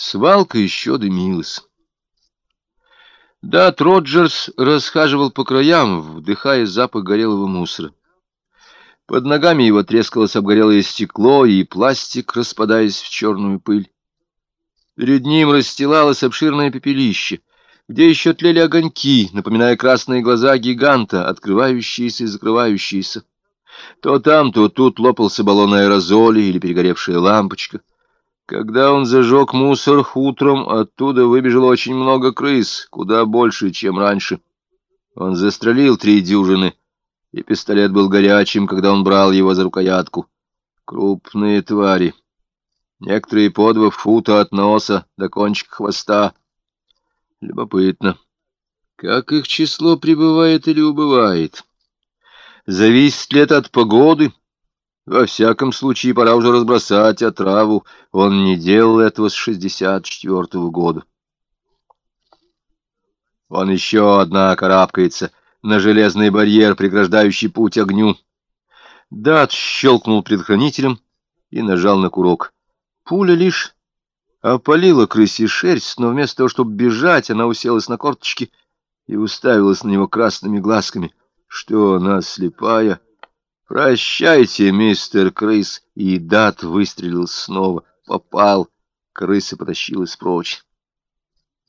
Свалка еще дымилась. Дат Роджерс расхаживал по краям, вдыхая запах горелого мусора. Под ногами его трескалось обгорелое стекло и пластик, распадаясь в черную пыль. Перед ним расстилалось обширное пепелище, где еще тлели огоньки, напоминая красные глаза гиганта, открывающиеся и закрывающиеся. То там, то тут лопался баллон аэрозоля или перегоревшая лампочка. Когда он зажег мусор утром, оттуда выбежало очень много крыс, куда больше, чем раньше. Он застрелил три дюжины, и пистолет был горячим, когда он брал его за рукоятку. Крупные твари. Некоторые по два фута от носа до кончика хвоста. Любопытно. Как их число прибывает или убывает? Зависит ли это от погоды? Во всяком случае, пора уже разбросать отраву. Он не делал этого с шестьдесят четвертого года. Он еще, одна карабкается на железный барьер, преграждающий путь огню. Дат щелкнул предохранителем и нажал на курок. Пуля лишь опалила крысе шерсть, но вместо того, чтобы бежать, она уселась на корточки и уставилась на него красными глазками. Что она слепая? «Прощайте, мистер Крыс!» И Дат выстрелил снова. Попал. Крыса потащилась прочь.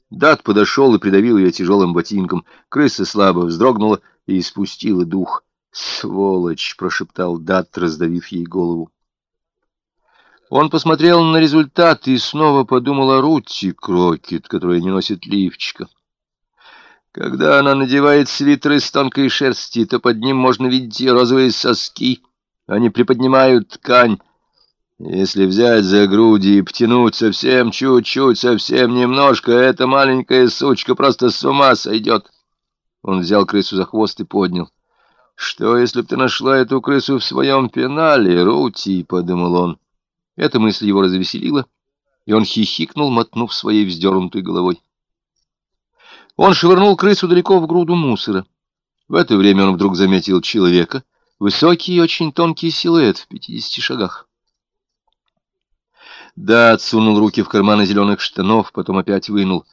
Дат подошел и придавил ее тяжелым ботинком. Крыса слабо вздрогнула и испустила дух. «Сволочь!» — прошептал Дат, раздавив ей голову. Он посмотрел на результат и снова подумал о Рутти Крокет, которая не носит лифчика. Когда она надевает свитер из тонкой шерсти, то под ним можно видеть розовые соски. Они приподнимают ткань. Если взять за груди и потянуть совсем чуть-чуть, совсем немножко, эта маленькая сучка просто с ума сойдет. Он взял крысу за хвост и поднял. «Что, если б ты нашла эту крысу в своем пенале, Рути?» — подумал он. Эта мысль его развеселила, и он хихикнул, мотнув своей вздернутой головой. Он швырнул крысу далеко в груду мусора. В это время он вдруг заметил человека, высокий и очень тонкий силуэт в пятидесяти шагах. Да, отсунул руки в карманы зеленых штанов, потом опять вынул.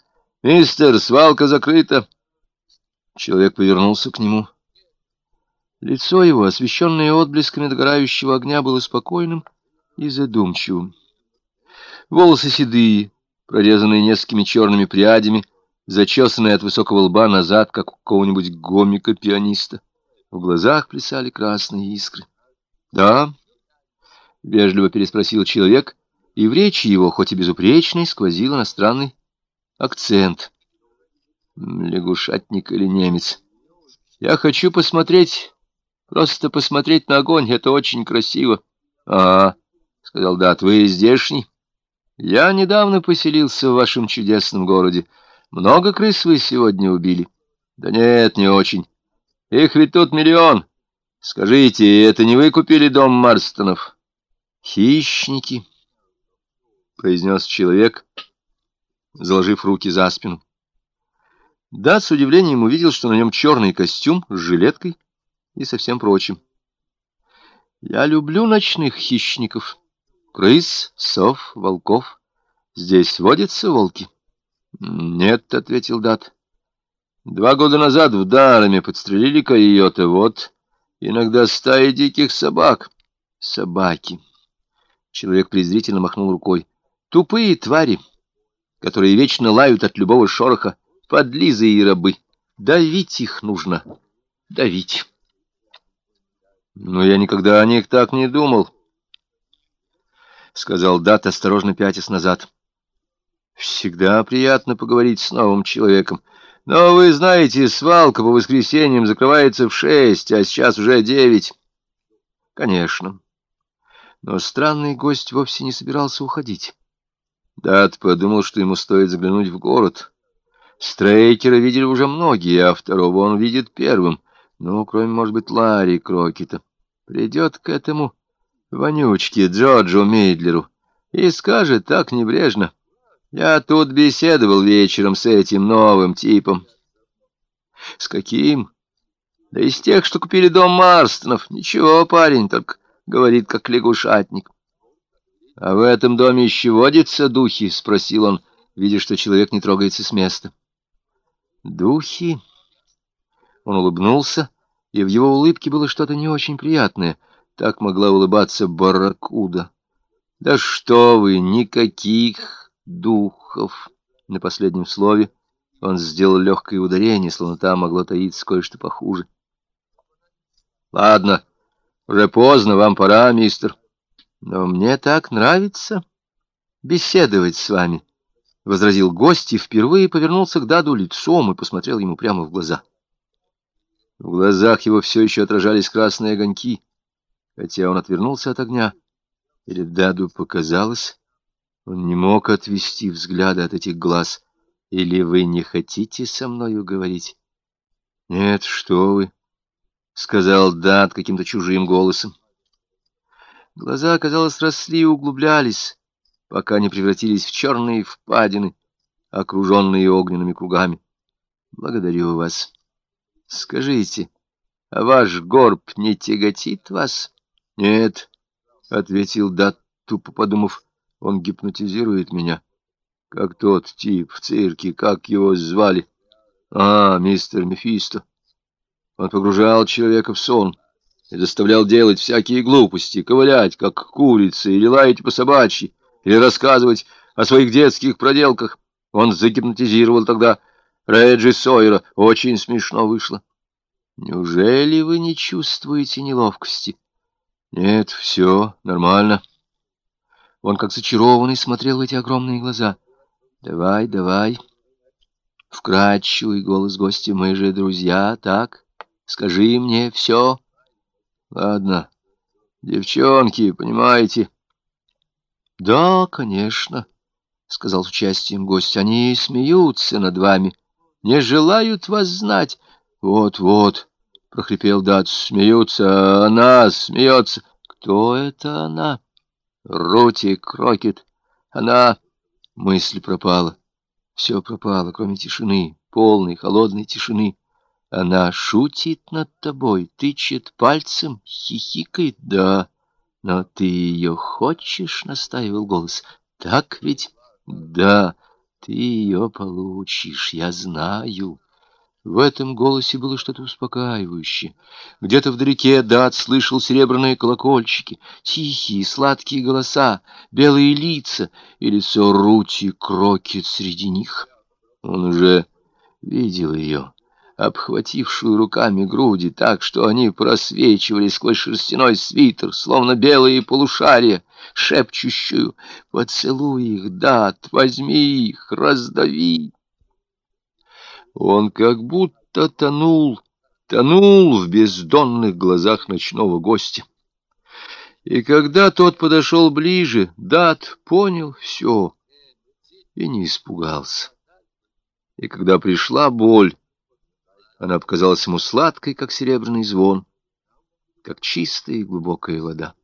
«Мистер, свалка закрыта!» Человек повернулся к нему. Лицо его, освещенное отблесками догорающего огня, было спокойным и задумчивым. Волосы седые, прорезанные несколькими черными прядями, зачесанный от высокого лба назад, как у какого-нибудь гомика-пианиста. В глазах плясали красные искры. «Да?» — вежливо переспросил человек, и в речи его, хоть и безупречной, сквозил иностранный акцент. Лягушатник или немец. «Я хочу посмотреть, просто посмотреть на огонь, это очень красиво». «А, — сказал Дат, — вы здешний?» «Я недавно поселился в вашем чудесном городе». Много крыс вы сегодня убили? Да нет, не очень. Их ведь тут миллион. Скажите, это не вы купили дом Марстонов? Хищники, произнес человек, заложив руки за спину. Да, с удивлением увидел, что на нем черный костюм с жилеткой и со всем прочим. Я люблю ночных хищников. Крыс, сов, волков. Здесь водятся волки. «Нет», — ответил Дат. «Два года назад в Дараме подстрелили койота, вот. Иногда стаи диких собак». «Собаки». Человек презрительно махнул рукой. «Тупые твари, которые вечно лают от любого шороха, подлизы и рабы. Давить их нужно, давить». «Но я никогда о них так не думал», — сказал Дат, осторожно пятясь назад. Всегда приятно поговорить с новым человеком. Но вы знаете, свалка по воскресеньям закрывается в шесть, а сейчас уже девять. Конечно. Но странный гость вовсе не собирался уходить. Дат подумал, что ему стоит заглянуть в город. Стрейкера видели уже многие, а второго он видит первым. Ну, кроме, может быть, Ларри Крокета. Придет к этому вонючке Джорджу Мейдлеру и скажет так небрежно. Я тут беседовал вечером с этим новым типом. С каким? Да из тех, что купили дом Марстонов. Ничего, парень, только говорит, как лягушатник. «А в этом доме еще водятся духи?» — спросил он, видя, что человек не трогается с места. «Духи?» Он улыбнулся, и в его улыбке было что-то не очень приятное. Так могла улыбаться барракуда. «Да что вы, никаких духов!» На последнем слове он сделал легкое ударение, словно там могло таиться кое-что похуже. «Ладно, уже поздно, вам пора, мистер». Но мне так нравится беседовать с вами, — возразил гость и впервые повернулся к Даду лицом и посмотрел ему прямо в глаза. В глазах его все еще отражались красные огоньки, хотя он отвернулся от огня. Или Даду показалось, он не мог отвести взгляда от этих глаз. Или вы не хотите со мною говорить? — Нет, что вы, — сказал Дад каким-то чужим голосом. Глаза, казалось, росли и углублялись, пока не превратились в черные впадины, окруженные огненными кругами. Благодарю вас. Скажите, а ваш горб не тяготит вас? Нет, — ответил Дат, тупо подумав, он гипнотизирует меня. Как тот тип в цирке, как его звали? А, мистер Мефисто. Он погружал человека в сон и заставлял делать всякие глупости, ковылять, как курица, или лаять по собачьи, или рассказывать о своих детских проделках. Он загипнотизировал тогда Реджи Сойера. Очень смешно вышло. Неужели вы не чувствуете неловкости? Нет, все нормально. Он как зачарованный смотрел в эти огромные глаза. Давай, давай. Вкрадчивый голос гостя. Мы же друзья, так? Скажи мне все. Ладно, девчонки, понимаете? Да, конечно, сказал с участием гость. Они смеются над вами, не желают вас знать. Вот-вот, прохрипел Дат, смеются, она смеется. Кто это она? Рути Крокет. Она... Мысль пропала. Все пропало, кроме тишины, полной, холодной тишины. Она шутит над тобой, тычет пальцем, хихикает. Да, но ты ее хочешь, — настаивал голос. Так ведь? Да, ты ее получишь, я знаю. В этом голосе было что-то успокаивающее. Где-то вдалеке Дат слышал серебряные колокольчики, тихие, сладкие голоса, белые лица и лицо Рути Крокет среди них. Он уже видел ее обхватившую руками груди так, что они просвечивали сквозь шерстяной свитер, словно белые полушария, шепчущую «Поцелуй их, дат, возьми их, раздави!» Он как будто тонул, тонул в бездонных глазах ночного гостя. И когда тот подошел ближе, Дат понял все и не испугался. И когда пришла боль, она показалась ему сладкой, как серебряный звон, как чистая и глубокая вода.